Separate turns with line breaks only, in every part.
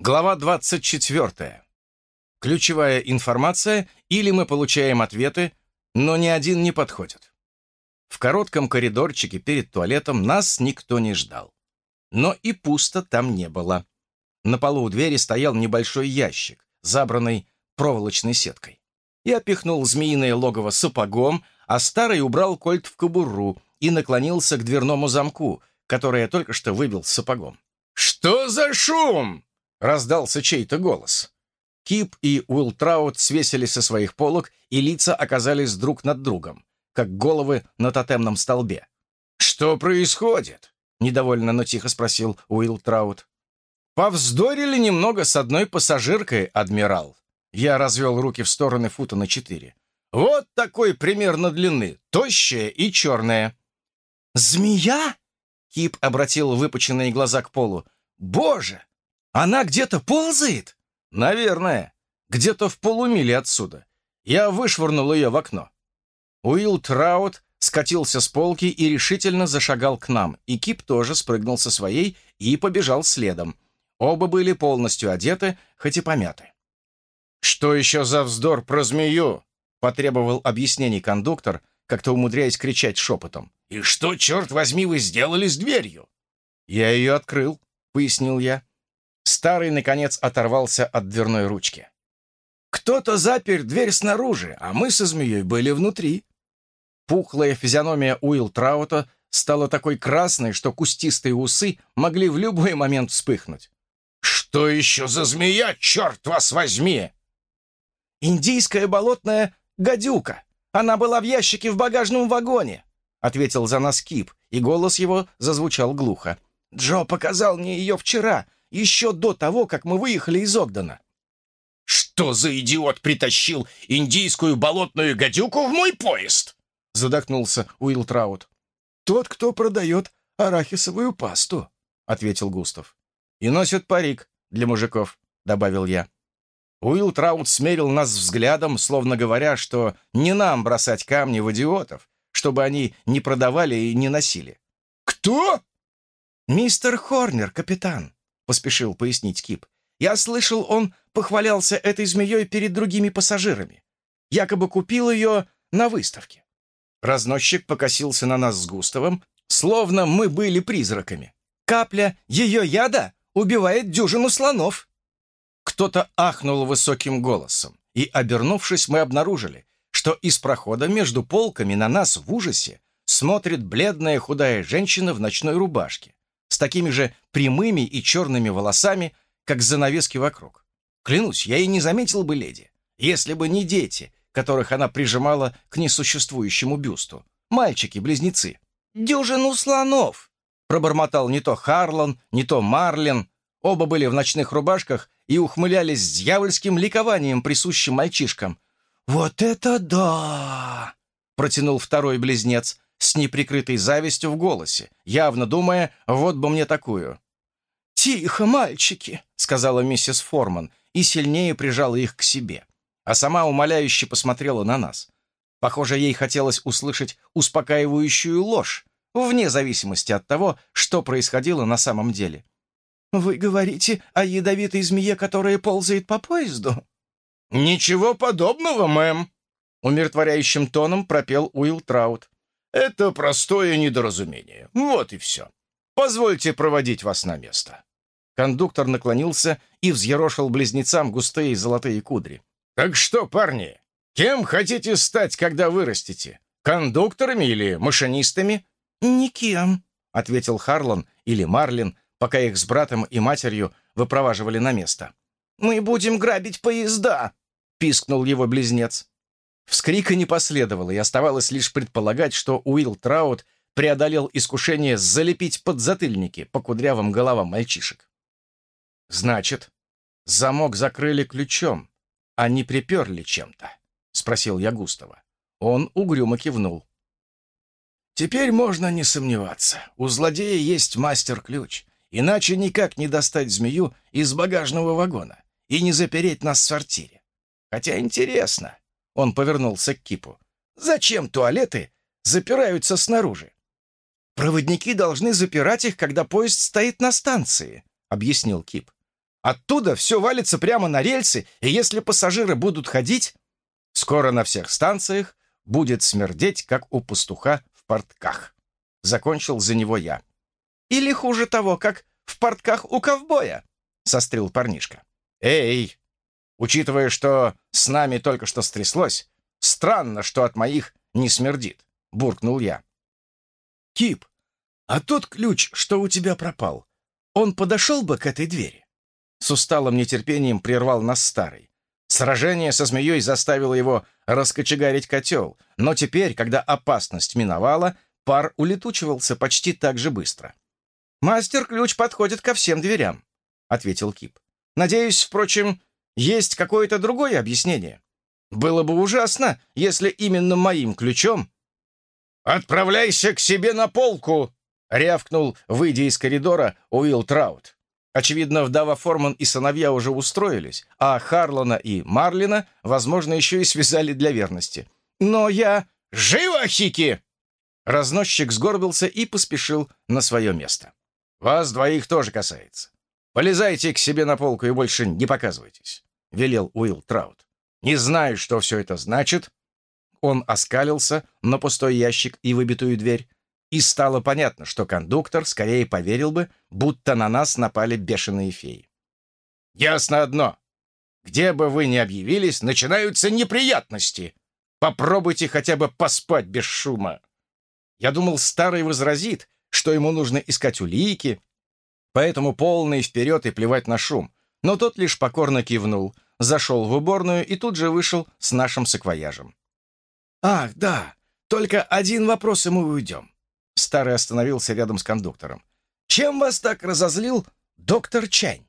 Глава 24. Ключевая информация, или мы получаем ответы, но ни один не подходит. В коротком коридорчике перед туалетом нас никто не ждал. Но и пусто там не было. На полу у двери стоял небольшой ящик, забранный проволочной сеткой. Я пихнул змеиное логово сапогом, а старый убрал кольт в кобуру и наклонился к дверному замку, который я только что выбил сапогом. «Что за шум?» — раздался чей-то голос. Кип и Уилл Траут свесили со своих полок, и лица оказались друг над другом, как головы на тотемном столбе. «Что происходит?» — недовольно, но тихо спросил Уилл Траут. «Повздорили немного с одной пассажиркой, адмирал». Я развел руки в стороны фута на четыре. «Вот такой примерно длины, тощая и черная». «Змея?» — Кип обратил выпученные глаза к полу. «Боже, она где-то ползает?» «Наверное. Где-то в полумиле отсюда. Я вышвырнул ее в окно». Уилл Траут скатился с полки и решительно зашагал к нам, и Кип тоже спрыгнул со своей и побежал следом. Оба были полностью одеты, хоть и помяты. «Что еще за вздор про змею?» — потребовал объяснений кондуктор, как-то умудряясь кричать шепотом. «И что, черт возьми, вы сделали с дверью?» «Я ее открыл», — пояснил я. Старый, наконец, оторвался от дверной ручки. «Кто-то запер дверь снаружи, а мы со змеей были внутри». Пухлая физиономия Уилл Траута стала такой красной, что кустистые усы могли в любой момент вспыхнуть. «Что еще за змея, черт вас возьми?» «Индийская болотная гадюка. Она была в ящике в багажном вагоне», — ответил за нас Кип, и голос его зазвучал глухо. «Джо показал мне ее вчера, еще до того, как мы выехали из Огдена». «Что за идиот притащил индийскую болотную гадюку в мой поезд?» — задохнулся Уилл Траут. «Тот, кто продает арахисовую пасту», — ответил Густав. «И носит парик для мужиков», — добавил я. Уилл Траут смерил нас взглядом, словно говоря, что не нам бросать камни в идиотов, чтобы они не продавали и не носили. «Кто?» «Мистер Хорнер, капитан», — поспешил пояснить Кип. «Я слышал, он похвалялся этой змеей перед другими пассажирами. Якобы купил ее на выставке». Разносчик покосился на нас с Густавом, словно мы были призраками. «Капля ее яда убивает дюжину слонов». Кто-то ахнул высоким голосом, и, обернувшись, мы обнаружили, что из прохода между полками на нас в ужасе смотрит бледная худая женщина в ночной рубашке с такими же прямыми и черными волосами, как занавески вокруг. Клянусь, я и не заметил бы леди, если бы не дети, которых она прижимала к несуществующему бюсту. Мальчики-близнецы. «Дюжину слонов!» Пробормотал не то Харлан, не то Марлин. Оба были в ночных рубашках и ухмылялись с дьявольским ликованием, присущим мальчишкам. «Вот это да!» — протянул второй близнец с неприкрытой завистью в голосе, явно думая, вот бы мне такую. «Тихо, мальчики!» — сказала миссис Форман и сильнее прижала их к себе, а сама умоляюще посмотрела на нас. Похоже, ей хотелось услышать успокаивающую ложь, вне зависимости от того, что происходило на самом деле. «Вы говорите о ядовитой змее, которая ползает по поезду?» «Ничего подобного, мэм!» Умиротворяющим тоном пропел Уилл Траут. Это простое недоразумение. Вот и все. Позвольте проводить вас на место». Кондуктор наклонился и взъерошил близнецам густые золотые кудри. «Так что, парни, кем хотите стать, когда вырастете? Кондукторами или машинистами?» «Никем», — ответил Харлан или Марлин, пока их с братом и матерью выпроваживали на место. «Мы будем грабить поезда», — пискнул его близнец. Вскрика не последовало, и оставалось лишь предполагать, что Уилл Траут преодолел искушение залепить подзатыльники по кудрявым головам мальчишек. «Значит, замок закрыли ключом, а не приперли чем-то?» — спросил я Густава. Он угрюмо кивнул. «Теперь можно не сомневаться. У злодея есть мастер-ключ, иначе никак не достать змею из багажного вагона и не запереть нас в сортире. Хотя интересно, он повернулся к Кипу. «Зачем туалеты запираются снаружи?» «Проводники должны запирать их, когда поезд стоит на станции», — объяснил Кип. Оттуда все валится прямо на рельсы, и если пассажиры будут ходить, скоро на всех станциях будет смердеть, как у пастуха в портках. Закончил за него я. Или хуже того, как в портках у ковбоя, сострил парнишка. Эй, учитывая, что с нами только что стряслось, странно, что от моих не смердит, буркнул я. Кип, а тот ключ, что у тебя пропал, он подошел бы к этой двери? С усталым нетерпением прервал нас старый. Сражение со змеей заставило его раскочегарить котел, но теперь, когда опасность миновала, пар улетучивался почти так же быстро. «Мастер-ключ подходит ко всем дверям», — ответил Кип. «Надеюсь, впрочем, есть какое-то другое объяснение. Было бы ужасно, если именно моим ключом...» «Отправляйся к себе на полку!» — рявкнул, выйдя из коридора, Уилл Траут. Очевидно, вдова Форман и сыновья уже устроились, а Харлона и Марлина, возможно, еще и связали для верности. Но я... «Живо, Хики!» Разносчик сгорбился и поспешил на свое место. «Вас двоих тоже касается. Полезайте к себе на полку и больше не показывайтесь», — велел Уилл Траут. «Не знаю, что все это значит». Он оскалился на пустой ящик и выбитую дверь, и стало понятно, что кондуктор скорее поверил бы, будто на нас напали бешеные феи. «Ясно одно. Где бы вы ни объявились, начинаются неприятности. Попробуйте хотя бы поспать без шума». Я думал, старый возразит, что ему нужно искать улики, поэтому полный вперед и плевать на шум. Но тот лишь покорно кивнул, зашел в уборную и тут же вышел с нашим саквояжем. «Ах, да, только один вопрос, и мы уйдем. Старый остановился рядом с кондуктором. «Чем вас так разозлил доктор Чань?»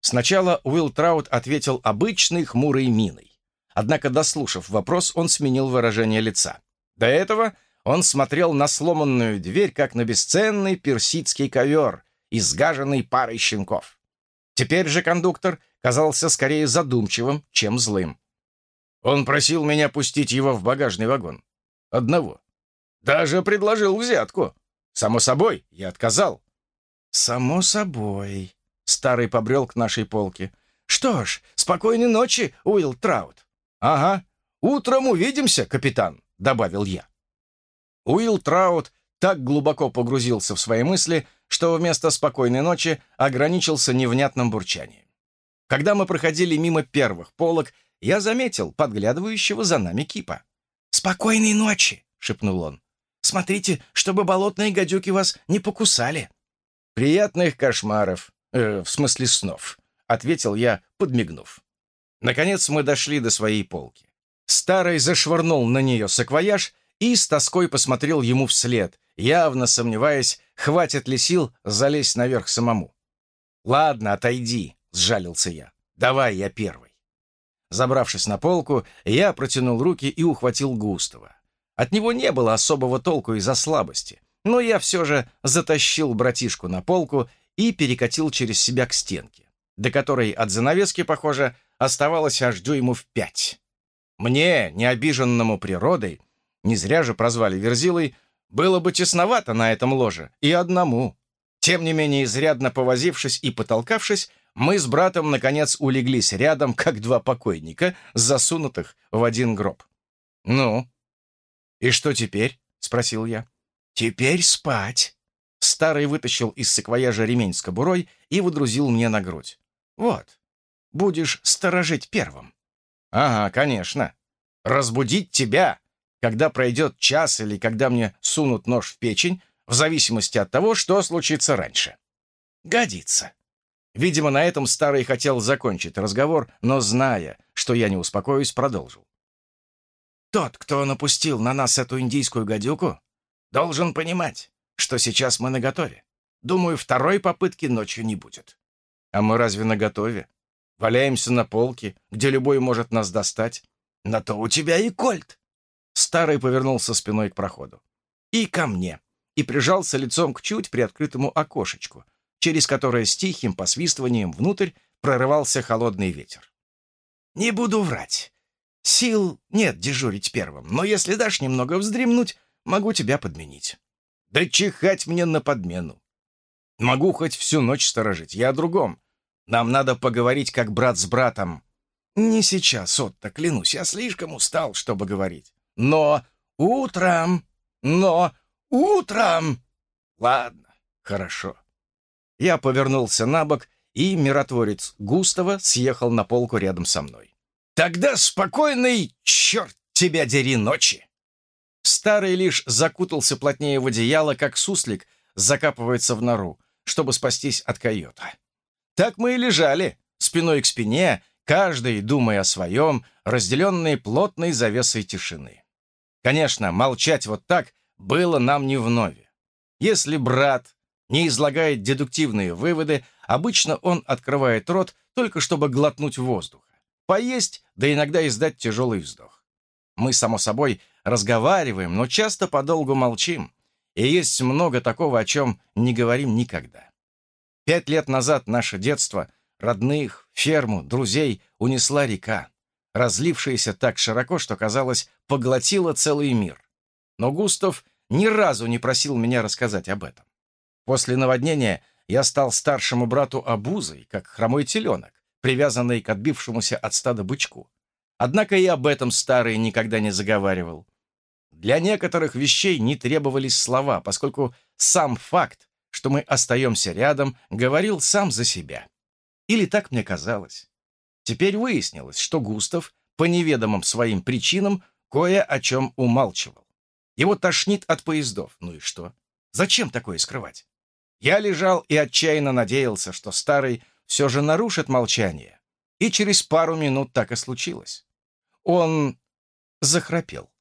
Сначала Уилл Траут ответил обычной хмурой миной. Однако, дослушав вопрос, он сменил выражение лица. До этого он смотрел на сломанную дверь, как на бесценный персидский ковер, изгаженный парой щенков. Теперь же кондуктор казался скорее задумчивым, чем злым. Он просил меня пустить его в багажный вагон. Одного. Даже предложил взятку. Само собой, я отказал. Само собой. Старый побрел к нашей полке. Что ж, спокойной ночи, Уилл Траут. Ага, утром увидимся, капитан, добавил я. Уилл Траут так глубоко погрузился в свои мысли, что вместо спокойной ночи ограничился невнятным бурчанием. Когда мы проходили мимо первых полок, я заметил подглядывающего за нами кипа. «Спокойной ночи!» — шепнул он. Смотрите, чтобы болотные гадюки вас не покусали». «Приятных кошмаров, э, в смысле снов», — ответил я, подмигнув. Наконец мы дошли до своей полки. Старый зашвырнул на нее саквояж и с тоской посмотрел ему вслед, явно сомневаясь, хватит ли сил залезть наверх самому. «Ладно, отойди», — сжалился я. «Давай я первый». Забравшись на полку, я протянул руки и ухватил Густава. От него не было особого толку из-за слабости, но я все же затащил братишку на полку и перекатил через себя к стенке, до которой от занавески, похоже, оставалось аж дюймов пять. Мне, необиженному природой, не зря же прозвали Верзилой, было бы тесновато на этом ложе, и одному. Тем не менее, изрядно повозившись и потолкавшись, мы с братом, наконец, улеглись рядом, как два покойника, засунутых в один гроб. «Ну, «И что теперь?» — спросил я. «Теперь спать». Старый вытащил из саквояжа ремень с кобурой и выдрузил мне на грудь. «Вот, будешь сторожить первым». «Ага, конечно. Разбудить тебя, когда пройдет час или когда мне сунут нож в печень, в зависимости от того, что случится раньше». «Годится». Видимо, на этом старый хотел закончить разговор, но, зная, что я не успокоюсь, продолжил. Тот, кто напустил на нас эту индийскую гадюку, должен понимать, что сейчас мы наготове. Думаю, второй попытки ночью не будет. А мы разве наготове? Валяемся на полке, где любой может нас достать. На то у тебя и кольт. Старый повернулся спиной к проходу. И ко мне. И прижался лицом к чуть приоткрытому окошечку, через которое с тихим посвистыванием внутрь прорывался холодный ветер. Не буду врать. Сил нет дежурить первым, но если дашь немного вздремнуть, могу тебя подменить. Да чихать мне на подмену. Могу хоть всю ночь сторожить, я о другом. Нам надо поговорить как брат с братом. Не сейчас, Отто, клянусь, я слишком устал, чтобы говорить. Но утром, но утром... Ладно, хорошо. Я повернулся на бок, и миротворец Густава съехал на полку рядом со мной. «Тогда спокойный, черт тебя дери, ночи!» Старый лишь закутался плотнее в одеяло, как суслик закапывается в нору, чтобы спастись от койота. Так мы и лежали, спиной к спине, каждый думая о своем, разделенные плотной завесой тишины. Конечно, молчать вот так было нам не вновь. Если брат не излагает дедуктивные выводы, обычно он открывает рот только чтобы глотнуть воздуха, поесть, да иногда издать тяжелый вздох. Мы, само собой, разговариваем, но часто подолгу молчим, и есть много такого, о чем не говорим никогда. Пять лет назад наше детство, родных, ферму, друзей унесла река, разлившаяся так широко, что, казалось, поглотила целый мир. Но Густав ни разу не просил меня рассказать об этом. После наводнения я стал старшему брату обузой, как хромой теленок, привязанный к отбившемуся от стада бычку. Однако и об этом старый никогда не заговаривал. Для некоторых вещей не требовались слова, поскольку сам факт, что мы остаемся рядом, говорил сам за себя. Или так мне казалось. Теперь выяснилось, что Густав по неведомым своим причинам кое о чем умалчивал. Его тошнит от поездов. Ну и что? Зачем такое скрывать? Я лежал и отчаянно надеялся, что старый все же нарушит молчание. И через пару минут так и случилось. Он захрапел.